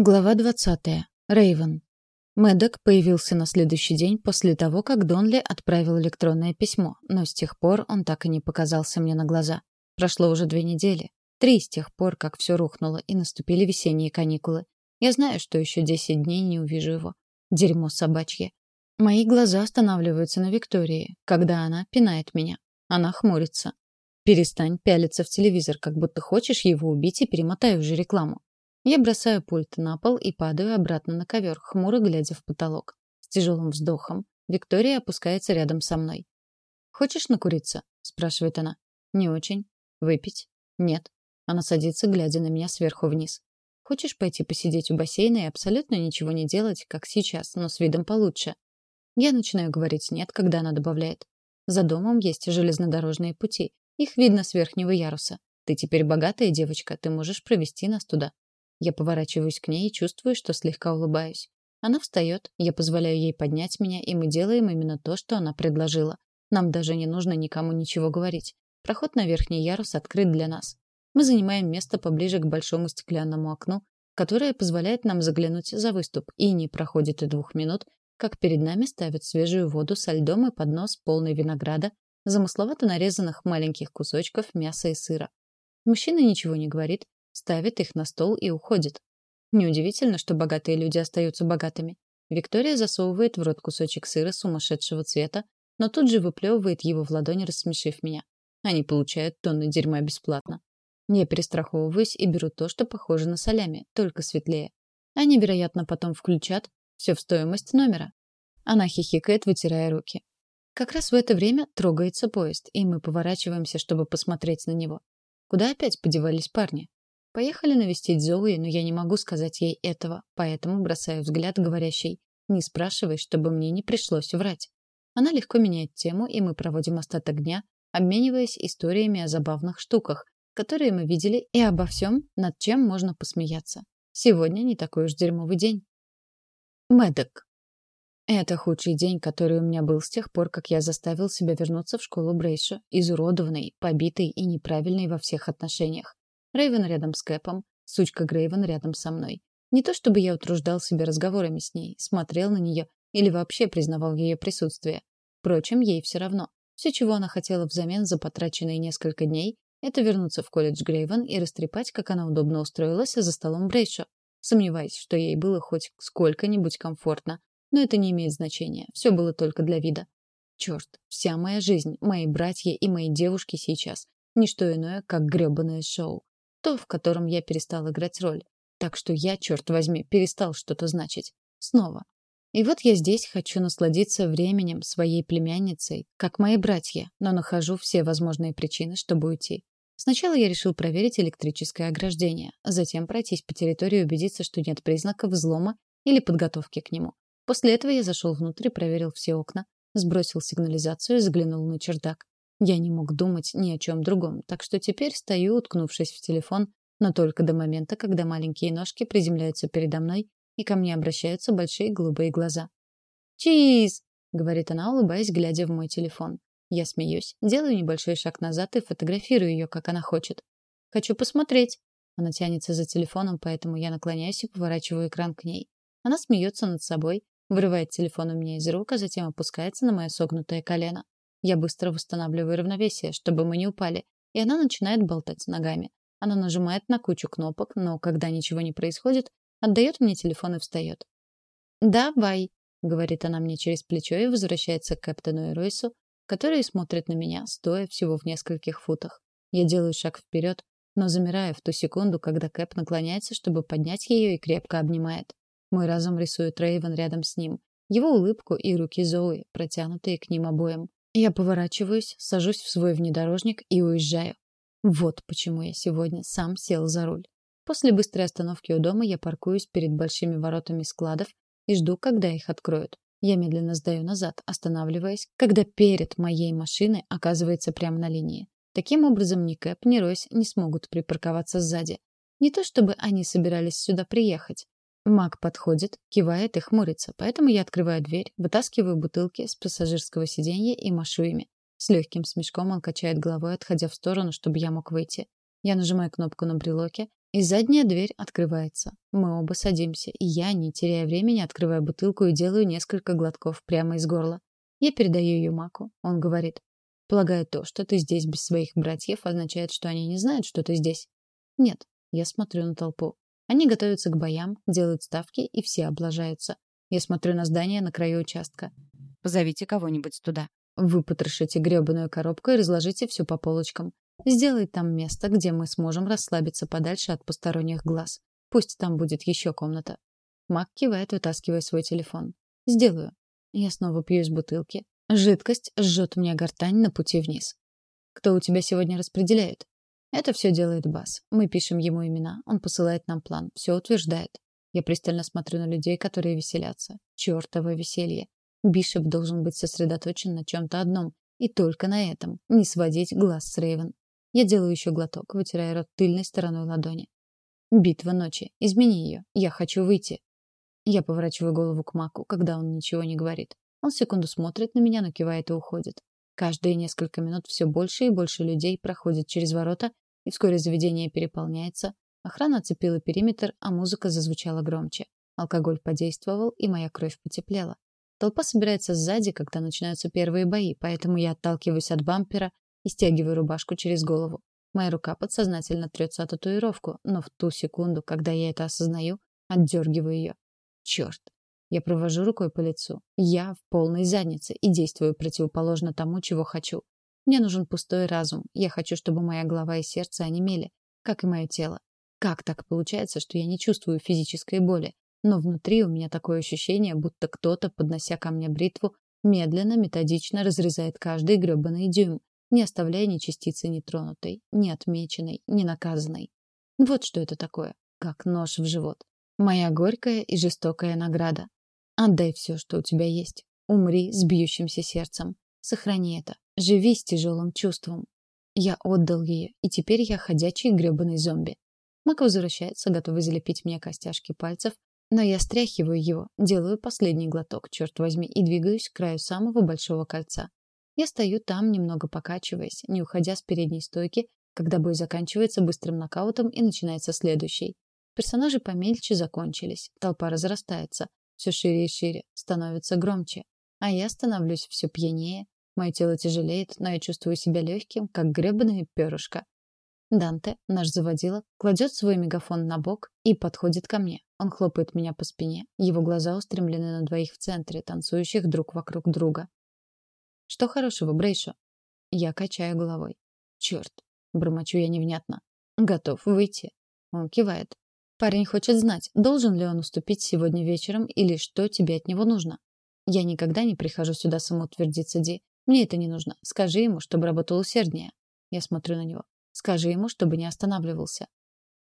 Глава 20. Рейвен. Мэддок появился на следующий день после того, как Донли отправил электронное письмо, но с тех пор он так и не показался мне на глаза. Прошло уже две недели. Три с тех пор, как все рухнуло, и наступили весенние каникулы. Я знаю, что еще десять дней не увижу его. Дерьмо собачье. Мои глаза останавливаются на Виктории, когда она пинает меня. Она хмурится. «Перестань пялиться в телевизор, как будто хочешь его убить и перемотай уже рекламу. Я бросаю пульт на пол и падаю обратно на ковер, хмуро глядя в потолок. С тяжелым вздохом Виктория опускается рядом со мной. «Хочешь накуриться?» — спрашивает она. «Не очень. Выпить?» «Нет». Она садится, глядя на меня сверху вниз. «Хочешь пойти посидеть у бассейна и абсолютно ничего не делать, как сейчас, но с видом получше?» Я начинаю говорить «нет», когда она добавляет. «За домом есть железнодорожные пути. Их видно с верхнего яруса. Ты теперь богатая девочка, ты можешь провести нас туда. Я поворачиваюсь к ней и чувствую, что слегка улыбаюсь. Она встает, я позволяю ей поднять меня, и мы делаем именно то, что она предложила. Нам даже не нужно никому ничего говорить. Проход на верхний ярус открыт для нас. Мы занимаем место поближе к большому стеклянному окну, которое позволяет нам заглянуть за выступ, и не проходит и двух минут, как перед нами ставят свежую воду со льдом и поднос полный винограда, замысловато нарезанных маленьких кусочков мяса и сыра. Мужчина ничего не говорит, ставит их на стол и уходит. Неудивительно, что богатые люди остаются богатыми. Виктория засовывает в рот кусочек сыра сумасшедшего цвета, но тут же выплевывает его в ладони, рассмешив меня. Они получают тонны дерьма бесплатно. Я перестраховываюсь и беру то, что похоже на солями, только светлее. Они, вероятно, потом включат все в стоимость номера. Она хихикает, вытирая руки. Как раз в это время трогается поезд, и мы поворачиваемся, чтобы посмотреть на него. Куда опять подевались парни? Поехали навестить Зоуи, но я не могу сказать ей этого, поэтому бросаю взгляд говорящей. Не спрашивай, чтобы мне не пришлось врать. Она легко меняет тему, и мы проводим остаток дня, обмениваясь историями о забавных штуках, которые мы видели, и обо всем, над чем можно посмеяться. Сегодня не такой уж дерьмовый день. Мэддок. Это худший день, который у меня был с тех пор, как я заставил себя вернуться в школу Брейша, изуродованный, побитый и неправильный во всех отношениях. Рейвен рядом с Кэпом, сучка Грейвен рядом со мной. Не то чтобы я утруждал себя разговорами с ней, смотрел на нее или вообще признавал ее присутствие. Впрочем, ей все равно. Все, чего она хотела взамен за потраченные несколько дней, это вернуться в колледж Грейвен и растрепать, как она удобно устроилась за столом Брейшо. Сомневаюсь, что ей было хоть сколько-нибудь комфортно. Но это не имеет значения. Все было только для вида. Черт, вся моя жизнь, мои братья и мои девушки сейчас — ничто иное, как гребаное шоу в котором я перестал играть роль. Так что я, черт возьми, перестал что-то значить. Снова. И вот я здесь хочу насладиться временем своей племянницей, как мои братья, но нахожу все возможные причины, чтобы уйти. Сначала я решил проверить электрическое ограждение, затем пройтись по территории и убедиться, что нет признаков взлома или подготовки к нему. После этого я зашел внутрь и проверил все окна, сбросил сигнализацию и заглянул на чердак. Я не мог думать ни о чем другом, так что теперь стою, уткнувшись в телефон, но только до момента, когда маленькие ножки приземляются передо мной и ко мне обращаются большие голубые глаза. «Чиз!» — говорит она, улыбаясь, глядя в мой телефон. Я смеюсь, делаю небольшой шаг назад и фотографирую ее, как она хочет. «Хочу посмотреть!» Она тянется за телефоном, поэтому я наклоняюсь и поворачиваю экран к ней. Она смеется над собой, вырывает телефон у меня из рук, а затем опускается на мое согнутое колено. Я быстро восстанавливаю равновесие, чтобы мы не упали, и она начинает болтать ногами. Она нажимает на кучу кнопок, но когда ничего не происходит, отдает мне телефон и встает. «Давай», — говорит она мне через плечо и возвращается к Кэптену и Ройсу, которые смотрят на меня, стоя всего в нескольких футах. Я делаю шаг вперед, но замираю в ту секунду, когда Кэп наклоняется, чтобы поднять ее и крепко обнимает. Мой разум рисует Рейвен рядом с ним, его улыбку и руки Зои, протянутые к ним обоим. Я поворачиваюсь, сажусь в свой внедорожник и уезжаю. Вот почему я сегодня сам сел за руль. После быстрой остановки у дома я паркуюсь перед большими воротами складов и жду, когда их откроют. Я медленно сдаю назад, останавливаясь, когда перед моей машиной оказывается прямо на линии. Таким образом, ни Кэп, ни Ройс не смогут припарковаться сзади. Не то чтобы они собирались сюда приехать. Мак подходит, кивает и хмурится, поэтому я открываю дверь, вытаскиваю бутылки с пассажирского сиденья и машу ими. С легким смешком он качает головой, отходя в сторону, чтобы я мог выйти. Я нажимаю кнопку на брелоке, И задняя дверь открывается. Мы оба садимся, и я, не теряя времени, открываю бутылку и делаю несколько глотков прямо из горла. Я передаю ее Маку. Он говорит. Полагаю, то, что ты здесь без своих братьев, означает, что они не знают, что ты здесь. Нет. Я смотрю на толпу. Они готовятся к боям, делают ставки, и все облажаются. Я смотрю на здание на краю участка. Позовите кого-нибудь туда. Вы потрошите грёбаную коробку и разложите все по полочкам. Сделай там место, где мы сможем расслабиться подальше от посторонних глаз. Пусть там будет еще комната. Мак кивает, вытаскивая свой телефон. Сделаю. Я снова пью из бутылки. Жидкость жжет мне гортань на пути вниз. Кто у тебя сегодня распределяет? Это все делает Бас. Мы пишем ему имена, он посылает нам план, все утверждает. Я пристально смотрю на людей, которые веселятся. Чёртово веселье. Бишоп должен быть сосредоточен на чем-то одном, и только на этом, не сводить глаз с Рейвен. Я делаю еще глоток, вытирая рот тыльной стороной ладони. Битва ночи. Измени ее. Я хочу выйти. Я поворачиваю голову к Маку, когда он ничего не говорит. Он секунду смотрит на меня, но кивает и уходит. Каждые несколько минут все больше и больше людей проходят через ворота, и вскоре заведение переполняется. Охрана оцепила периметр, а музыка зазвучала громче. Алкоголь подействовал, и моя кровь потеплела. Толпа собирается сзади, когда начинаются первые бои, поэтому я отталкиваюсь от бампера и стягиваю рубашку через голову. Моя рука подсознательно трется о татуировку, но в ту секунду, когда я это осознаю, отдергиваю ее. Черт. Я провожу рукой по лицу. Я в полной заднице и действую противоположно тому, чего хочу. Мне нужен пустой разум. Я хочу, чтобы моя голова и сердце онемели, как и мое тело. Как так получается, что я не чувствую физической боли, но внутри у меня такое ощущение, будто кто-то, поднося ко мне бритву, медленно, методично разрезает каждый грёбаный дюйм, не оставляя ни частицы нетронутой, ни отмеченной, ни наказанной. Вот что это такое, как нож в живот. Моя горькая и жестокая награда. Отдай все, что у тебя есть. Умри с бьющимся сердцем. Сохрани это. Живи с тяжелым чувством. Я отдал ее, и теперь я ходячий грёбаный зомби. Мак возвращается, готовый залепить мне костяшки пальцев, но я стряхиваю его, делаю последний глоток, черт возьми, и двигаюсь к краю самого большого кольца. Я стою там, немного покачиваясь, не уходя с передней стойки, когда бой заканчивается быстрым нокаутом и начинается следующий. Персонажи помельче закончились, толпа разрастается, все шире и шире, становится громче. А я становлюсь все пьянее, мое тело тяжелеет, но я чувствую себя легким, как гребаное перышко. Данте, наш заводила, кладет свой мегафон на бок и подходит ко мне. Он хлопает меня по спине, его глаза устремлены на двоих в центре, танцующих друг вокруг друга. «Что хорошего, Брейшо?» Я качаю головой. «Черт!» — бормочу я невнятно. «Готов выйти?» Он кивает. Парень хочет знать, должен ли он уступить сегодня вечером или что тебе от него нужно. Я никогда не прихожу сюда самоутвердиться, Ди. Мне это не нужно. Скажи ему, чтобы работал усерднее. Я смотрю на него. Скажи ему, чтобы не останавливался.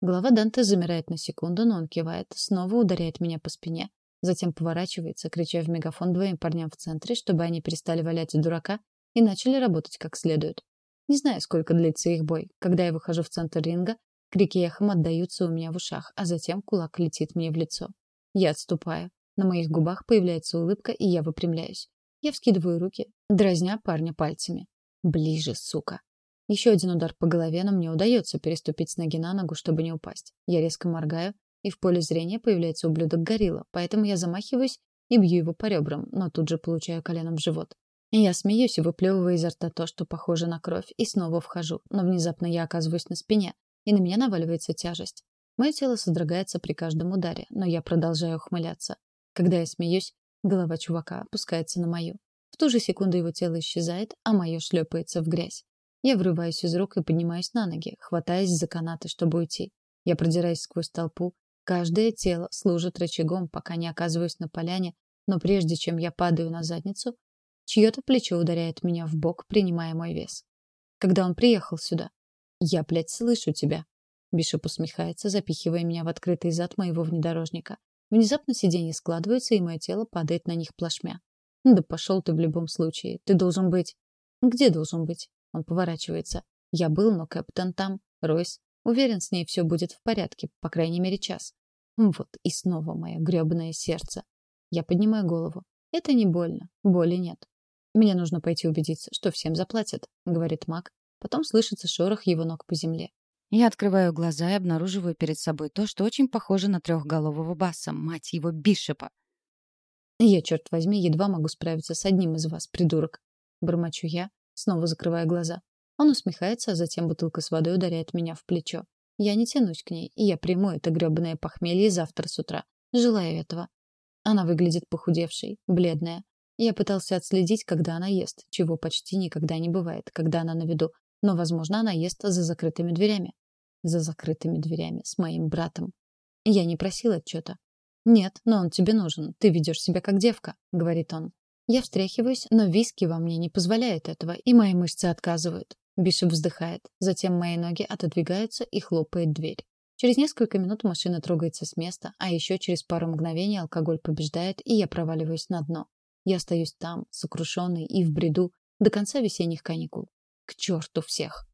Голова Данте замирает на секунду, но он кивает, снова ударяет меня по спине, затем поворачивается, крича в мегафон двоим парням в центре, чтобы они перестали валять дурака и начали работать как следует. Не знаю, сколько длится их бой. Когда я выхожу в центр ринга, Крики эхом отдаются у меня в ушах, а затем кулак летит мне в лицо. Я отступаю. На моих губах появляется улыбка, и я выпрямляюсь. Я вскидываю руки, дразня парня пальцами. Ближе, сука. Еще один удар по голове, но мне удается переступить с ноги на ногу, чтобы не упасть. Я резко моргаю, и в поле зрения появляется ублюдок горилла, поэтому я замахиваюсь и бью его по ребрам, но тут же получаю коленом в живот. Я смеюсь, выплевывая изо рта то, что похоже на кровь, и снова вхожу, но внезапно я оказываюсь на спине, и на меня наваливается тяжесть. Мое тело содрогается при каждом ударе, но я продолжаю ухмыляться. Когда я смеюсь, голова чувака опускается на мою. В ту же секунду его тело исчезает, а мое шлепается в грязь. Я врываюсь из рук и поднимаюсь на ноги, хватаясь за канаты, чтобы уйти. Я продираюсь сквозь толпу. Каждое тело служит рычагом, пока не оказываюсь на поляне, но прежде чем я падаю на задницу, чье-то плечо ударяет меня в бок, принимая мой вес. Когда он приехал сюда, «Я, блядь, слышу тебя!» Бишоп усмехается, запихивая меня в открытый зад моего внедорожника. Внезапно сиденье складывается, и мое тело падает на них плашмя. «Да пошел ты в любом случае. Ты должен быть...» «Где должен быть?» Он поворачивается. «Я был, но Кэптон там. Ройс. Уверен, с ней все будет в порядке, по крайней мере, час». Вот и снова мое гребаное сердце. Я поднимаю голову. Это не больно. Боли нет. Мне нужно пойти убедиться, что всем заплатят, говорит Мак, Потом слышится шорох его ног по земле. Я открываю глаза и обнаруживаю перед собой то, что очень похоже на трехголового баса, мать его, Бишепа. Я, черт возьми, едва могу справиться с одним из вас, придурок. Бормочу я, снова закрывая глаза. Он усмехается, а затем бутылка с водой ударяет меня в плечо. Я не тянусь к ней, и я приму это грёбаное похмелье завтра с утра. Желаю этого. Она выглядит похудевшей, бледная. Я пытался отследить, когда она ест, чего почти никогда не бывает, когда она на виду. Но, возможно, она ест за закрытыми дверями. За закрытыми дверями, с моим братом. Я не просил отчета. «Нет, но он тебе нужен. Ты ведешь себя как девка», — говорит он. Я встряхиваюсь, но виски во мне не позволяет этого, и мои мышцы отказывают. Бишоп вздыхает. Затем мои ноги отодвигаются и хлопает дверь. Через несколько минут машина трогается с места, а еще через пару мгновений алкоголь побеждает, и я проваливаюсь на дно. Я остаюсь там, сокрушенный и в бреду, до конца весенних каникул. К черту всех!